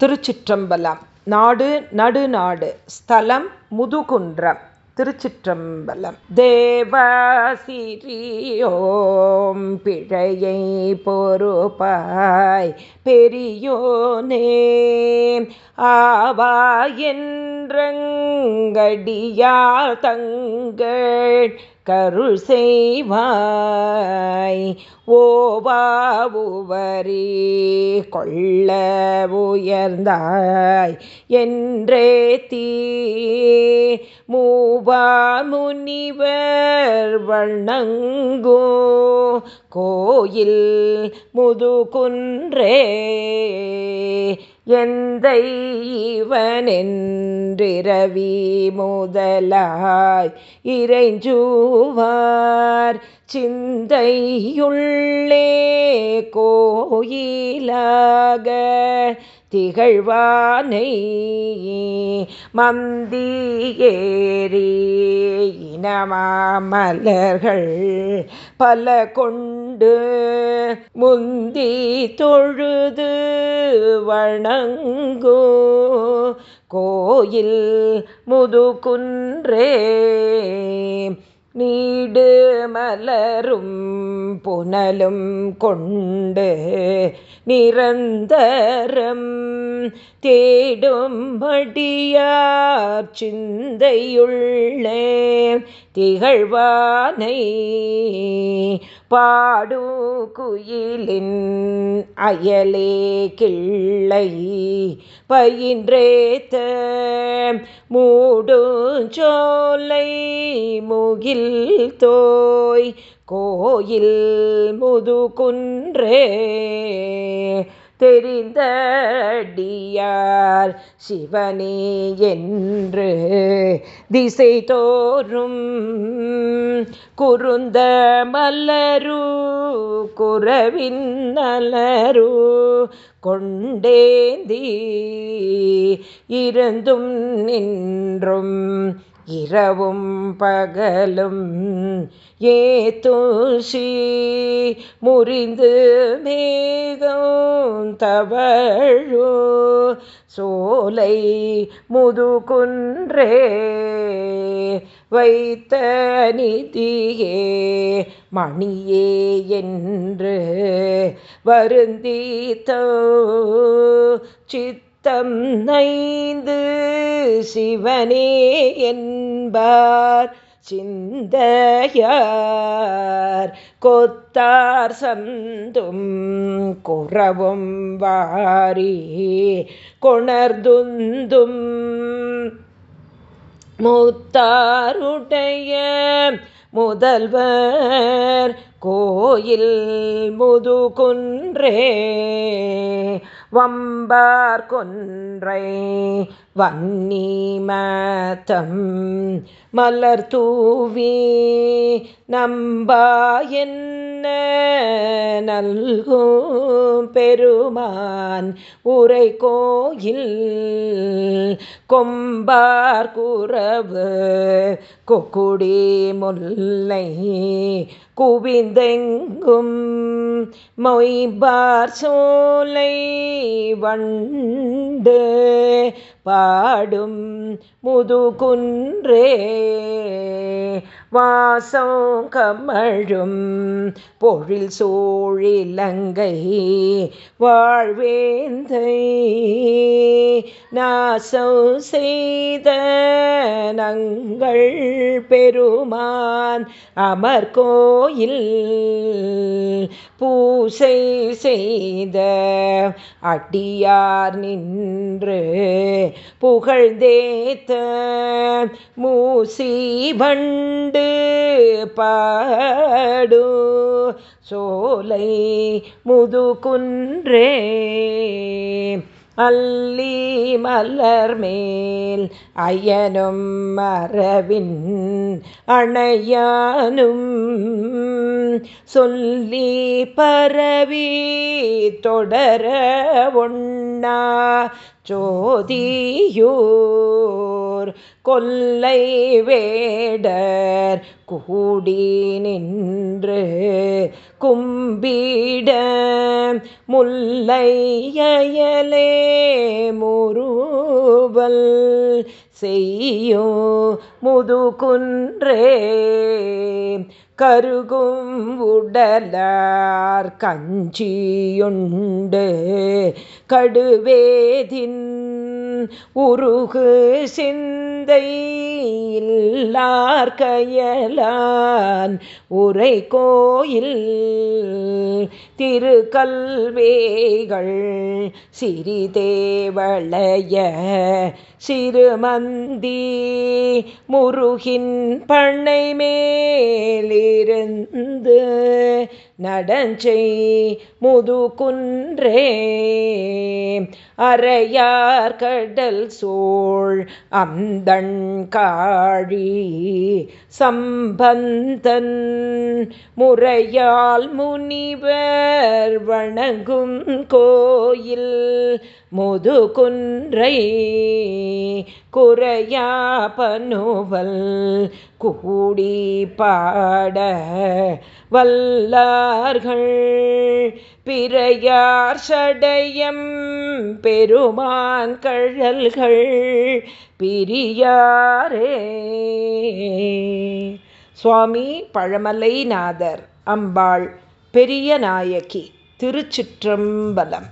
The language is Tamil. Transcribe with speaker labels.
Speaker 1: திருச்சிற்றம்பலம். நாடு நடுநாடு ஸ்தலம் முதுகுன்றம். திருச்சிற்றம்பலம். தேவாசிரியோம் பிழையை பொறுப்பாய் பெரியோனே ஆவா என்றங்கடியார் தங்கள் கருள் செய்வாய். ஓவாவுவரி கொள்ள உயர்ந்தாய் என்றே தீ மூவா முனிவர் வண்ணங்கோ கோயில் முதுகுன்றே எந்த இவனென்றிரவி முதலாய் இறைஞ்சூவார். சிந்தையுள்ளே கோயிலாக திகழ்வானை மந்தியேறி இனமாமலர்கள் பல கொண்டு முந்தி தொழுது வணங்கோ. கோயில் முதுகுன்றே. நீடு மலரும் புனலும் கொண்டு நிரந்தரம் தேடும்படியார் சிந்தையுள்ளே திகழ்வானை பாடு குயிலின் அயலே கிள்ளை பயின்றேத்த மூடு சோலை முகில் தோய் கோயில் முதுகுன்றே. தெரிந்தடியார் சிவனே என்று திசை தோறும் குறுந்த மல்லரு குறவின் நலரு கொண்டேந்தி. இருந்தும் நின்றும் இரவும் பகலும் ஏ தூசி முறிந்து மேகம் தவழோ. சோலை முதுகுன்றே வைத்த நிதியே மணியே என்று வருந்தித்தோ. சித் தம் நைந்து சிவனே என்பார். சிந்தையார் கொத்தார் சந்தும் குறவும் வாரி கொணர்ந்துந்தும். மூத்தாருடைய முதல்வர் கோயில் முதுகுன்றே வம்பார் கொன்றை வன்னிமத்தம் மலர் தூவி நம்பாயின் நல்கும் பெருமான் உரை கோயில்? கொம்பார் குறவு கொக்குடி முல்லை குவிந்தெங்கும் மொய்பார் சோலை வண்டு பாடும் முதுகுன்றே வாசம் கமழும் பொழில் சோழிலங்கை வாழ்வேந்தை. நாசம் செய்த நங்கள் பெருமான் அமர் கோயில். பூசை செய்த அடியார் நின்று புகழ்ந்தேத்த மூசி வண்டு பாடு. சோலை முதுகுன்றே. அல்லி மலர் மேல் அயனும் மரவின் அணையானும். சொல்லி பரவி தொடர ஒண்ணா. ஜோதியூர் போர் கொல்லை வேடர் கூடி நின்று கும்பிட முல்லையலே முருவல் செய்யோ முதுகுன்றே. கருகும் உடலார் கஞ்சியுண்டு கடுவேதின் உருகு சிந்தை இல்லார் உரை கோயில் திருக்கல்வேகள் சிறிதேவளைய சிறுமந்தி முருகின் பண்ணை மேலிருந்து நடஞ்சை முதுகுன்றே. அறையார் கடல் சோழ் அந்தண் காழி சம்பந்தன் முறையால் முனிவர் முனிவர் வணங்கும் கோயில் முதுகுன்றை குறையா பனுவல் கூடி பாட வல்லார்கள். பிறையார் சடையம் பெருமான் கழல்கள் பிரியாரே. சுவாமி பழமலைநாதர் அம்பாள் பெரிய நாயகி திருச்சிற்றம்பலம்.